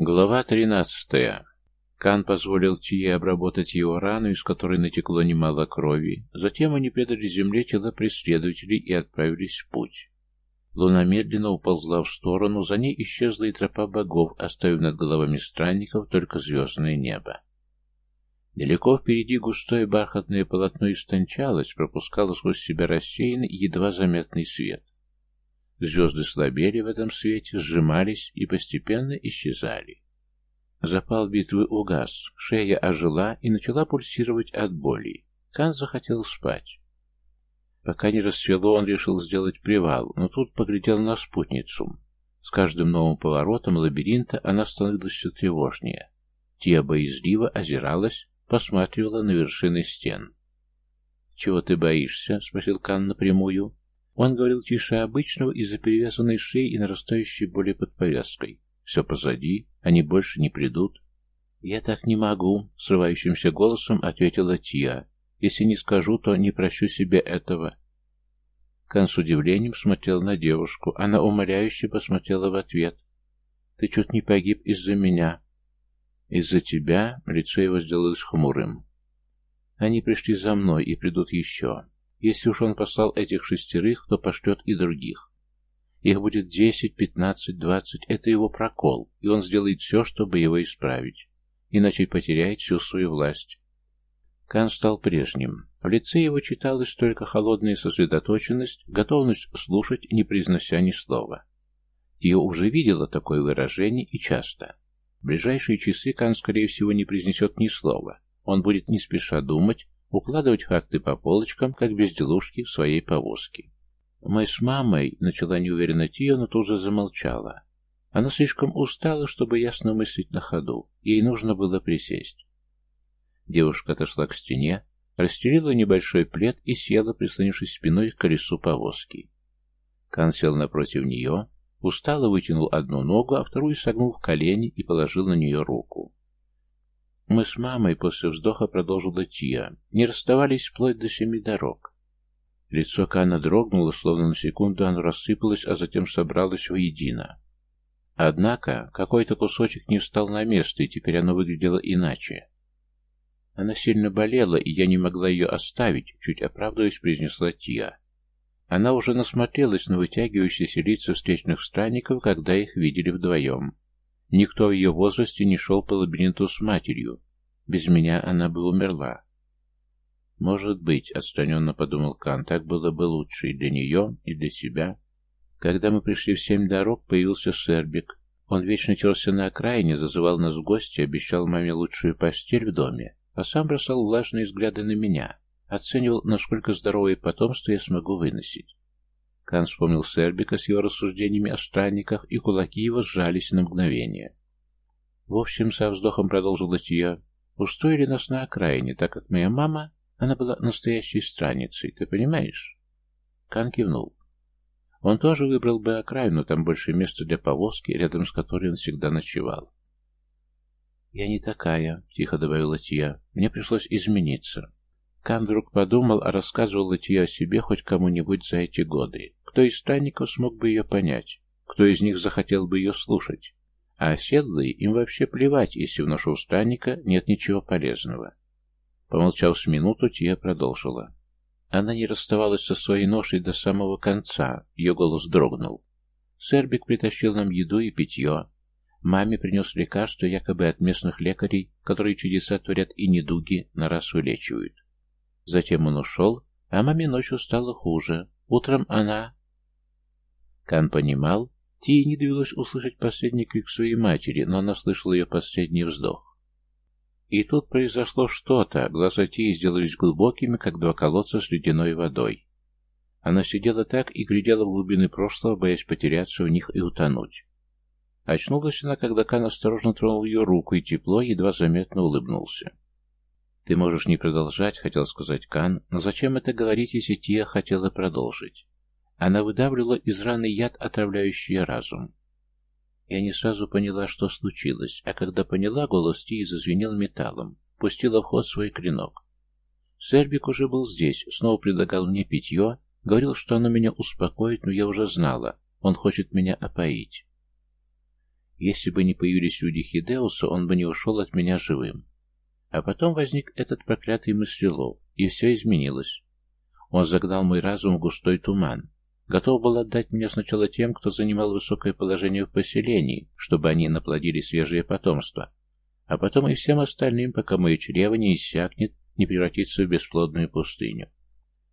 Глава 13. Кан позволил Тие обработать его рану, из которой натекло немало крови. Затем они предали земле тела преследователей и отправились в путь. Луна медленно уползла в сторону, за ней исчезла и тропа богов, оставив над головами странников только звездное небо. Далеко впереди густое бархатное полотно истончалось, пропускало сквозь себя рассеянный, едва заметный свет. Звезды слабели в этом свете, сжимались и постепенно исчезали. Запал битвы угас, шея ожила и начала пульсировать от боли. Кан захотел спать. Пока не рассвело, он решил сделать привал, но тут поглядел на спутницу. С каждым новым поворотом лабиринта она становилась все тревожнее. Тия боязливо озиралась, посматривала на вершины стен. «Чего ты боишься?» — спросил Кан напрямую. Он говорил тише обычного из-за перевязанной шеи и нарастающей боли под повязкой. «Все позади, они больше не придут». «Я так не могу», — срывающимся голосом ответила Тия. «Если не скажу, то не прощу себе этого». Кан с удивлением смотрел на девушку. Она умоляюще посмотрела в ответ. «Ты чуть не погиб из-за меня». «Из-за тебя?» — лицо его сделалось хмурым. «Они пришли за мной и придут еще. Если уж он послал этих шестерых, то пошлет и других. Их будет десять, пятнадцать, двадцать. Это его прокол, и он сделает все, чтобы его исправить. Иначе потеряет всю свою власть. Кан стал прежним. В лице его читалась только холодная сосредоточенность, готовность слушать, не произнося ни слова. Тио уже видела такое выражение и часто. В ближайшие часы Кан, скорее всего, не произнесет ни слова. Он будет не спеша думать, укладывать факты по полочкам, как безделушки в своей повозке. «Мы с мамой», — начала неуверенно Тио, но тут же замолчала. Она слишком устала, чтобы ясно мыслить на ходу. Ей нужно было присесть. Девушка отошла к стене, расстелила небольшой плед и села, прислонившись спиной к колесу повозки. Кан сел напротив нее, устало вытянул одну ногу, а вторую согнул в колени и положил на нее руку. Мы с мамой после вздоха продолжила Тия. Не расставались вплоть до семи дорог. Лицо Кана дрогнуло, словно на секунду оно рассыпалось, а затем собралось воедино. Однако какой-то кусочек не встал на место, и теперь оно выглядело иначе. Она сильно болела, и я не могла ее оставить, чуть оправдываясь, произнесла Тия. Она уже насмотрелась на вытягивающиеся лица встречных странников, когда их видели вдвоем. Никто в ее возрасте не шел по лабиринту с матерью. Без меня она бы умерла. Может быть, отстраненно подумал Кан, так было бы лучше и для нее, и для себя. Когда мы пришли в семь дорог, появился Сербик. Он вечно терся на окраине, зазывал нас в гости, обещал маме лучшую постель в доме, а сам бросал влажные взгляды на меня, оценивал, насколько здоровое потомство я смогу выносить. Кан вспомнил Сербика с его рассуждениями о странниках, и кулаки его сжались на мгновение. В общем, со вздохом продолжила Тия, устроили нас на окраине, так как моя мама, она была настоящей странницей, ты понимаешь? Кан кивнул. Он тоже выбрал бы окраину, там больше места для повозки, рядом с которой он всегда ночевал. «Я не такая», — тихо добавила Тия. «Мне пришлось измениться». Кан вдруг подумал, а рассказывала Тия о себе хоть кому-нибудь за эти годы. Кто из странников смог бы ее понять? Кто из них захотел бы ее слушать? А оседлые им вообще плевать, если в нашего странника нет ничего полезного. Помолчав с минуту, Тия продолжила. Она не расставалась со своей ношей до самого конца, ее голос дрогнул. Сербик притащил нам еду и питье. Маме принес лекарство якобы от местных лекарей, которые чудеса творят и недуги на раз вылечивают. Затем он ушел, а маме ночью стало хуже. Утром она Кан понимал, Тии не довелось услышать последний крик своей матери, но она слышала ее последний вздох. И тут произошло что-то, глаза Тии сделались глубокими, как два колодца с ледяной водой. Она сидела так и глядела в глубины прошлого, боясь потеряться в них и утонуть. Очнулась она, когда Кан осторожно тронул ее руку, и тепло едва заметно улыбнулся. «Ты можешь не продолжать», — хотел сказать Кан, но зачем это говорить, если Тия хотела продолжить? Она выдавливала из раны яд, отравляющий разум. Я не сразу поняла, что случилось, а когда поняла, голос Тии зазвенел металлом, пустила в ход свой клинок. Сербик уже был здесь, снова предлагал мне питье, говорил, что оно меня успокоит, но я уже знала, он хочет меня опоить. Если бы не появились люди Хидеуса, он бы не ушел от меня живым. А потом возник этот проклятый мыслелов, и все изменилось. Он загнал мой разум в густой туман. Готов был отдать меня сначала тем, кто занимал высокое положение в поселении, чтобы они наплодили свежее потомство, а потом и всем остальным, пока мое чрево не иссякнет, не превратится в бесплодную пустыню.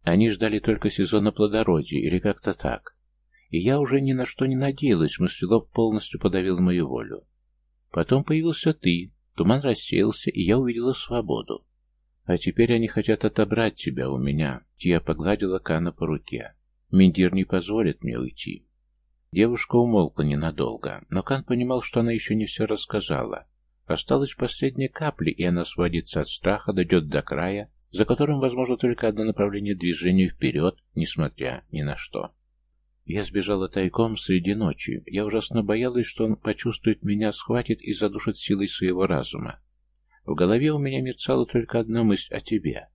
Они ждали только сезона плодородия, или как-то так. И я уже ни на что не надеялась, мыслелоб полностью подавил мою волю. Потом появился ты, туман рассеялся, и я увидела свободу. А теперь они хотят отобрать тебя у меня. Тия погладила Кана по руке. Миндир не позволит мне уйти. Девушка умолкла ненадолго, но Кан понимал, что она еще не все рассказала. Осталась последняя капля, и она сводится от страха, дойдет до края, за которым возможно только одно направление движения вперед, несмотря ни на что. Я сбежала тайком среди ночи. Я ужасно боялась, что он почувствует меня, схватит и задушит силой своего разума. В голове у меня мерцала только одна мысль о тебе.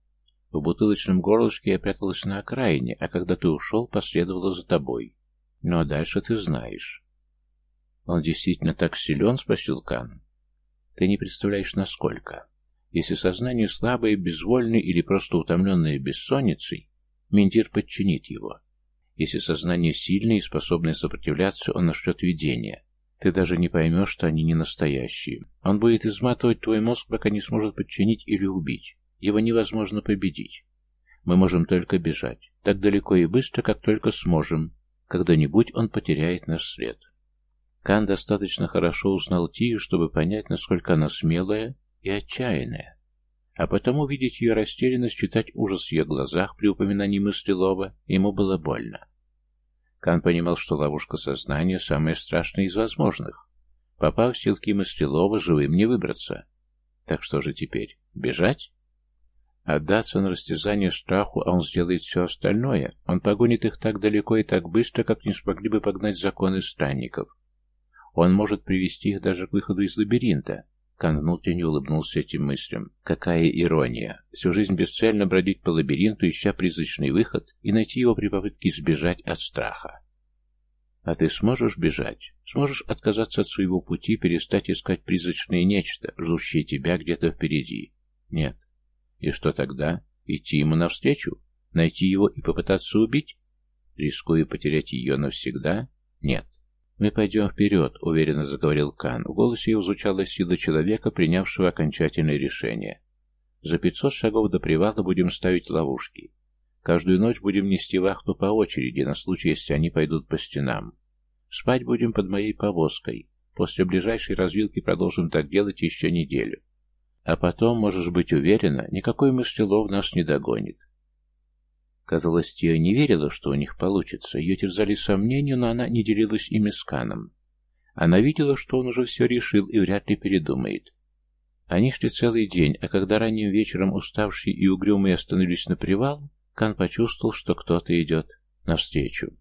В бутылочном горлышке я пряталась на окраине, а когда ты ушел, последовала за тобой. Ну а дальше ты знаешь. Он действительно так силен, спросил Кан. Ты не представляешь, насколько. Если сознание слабое, безвольное или просто утомленное бессонницей, Ментир подчинит его. Если сознание сильное и способное сопротивляться, он нашлет видение. Ты даже не поймешь, что они не настоящие. Он будет изматывать твой мозг, пока не сможет подчинить или убить. Его невозможно победить. Мы можем только бежать. Так далеко и быстро, как только сможем. Когда-нибудь он потеряет наш след. Кан достаточно хорошо узнал Тию, чтобы понять, насколько она смелая и отчаянная. А потому видеть ее растерянность, читать ужас в ее глазах при упоминании мысли Лоба, ему было больно. Кан понимал, что ловушка сознания самая страшная из возможных. Попав в силки мысли Лоба, живым не выбраться. Так что же теперь? Бежать? Отдаться на растязание страху, а он сделает все остальное. Он погонит их так далеко и так быстро, как не смогли бы погнать законы странников. Он может привести их даже к выходу из лабиринта. Кан внутренне улыбнулся этим мыслям. Какая ирония! Всю жизнь бесцельно бродить по лабиринту, ища призрачный выход, и найти его при попытке сбежать от страха. А ты сможешь бежать? Сможешь отказаться от своего пути, перестать искать призрачное нечто, ждущее тебя где-то впереди? Нет. И что тогда? Идти ему навстречу? Найти его и попытаться убить? Рискуя потерять ее навсегда? Нет. «Мы пойдем вперед», — уверенно заговорил Кан. В голосе его звучала сила человека, принявшего окончательное решение. «За пятьсот шагов до привала будем ставить ловушки. Каждую ночь будем нести вахту по очереди, на случай, если они пойдут по стенам. Спать будем под моей повозкой. После ближайшей развилки продолжим так делать еще неделю. А потом, можешь быть уверена, никакой мыслелов нас не догонит. Казалось, Тия не верила, что у них получится. Ее терзали сомнения, но она не делилась ими с Каном. Она видела, что он уже все решил и вряд ли передумает. Они шли целый день, а когда ранним вечером уставшие и угрюмые остановились на привал, Кан почувствовал, что кто-то идет навстречу.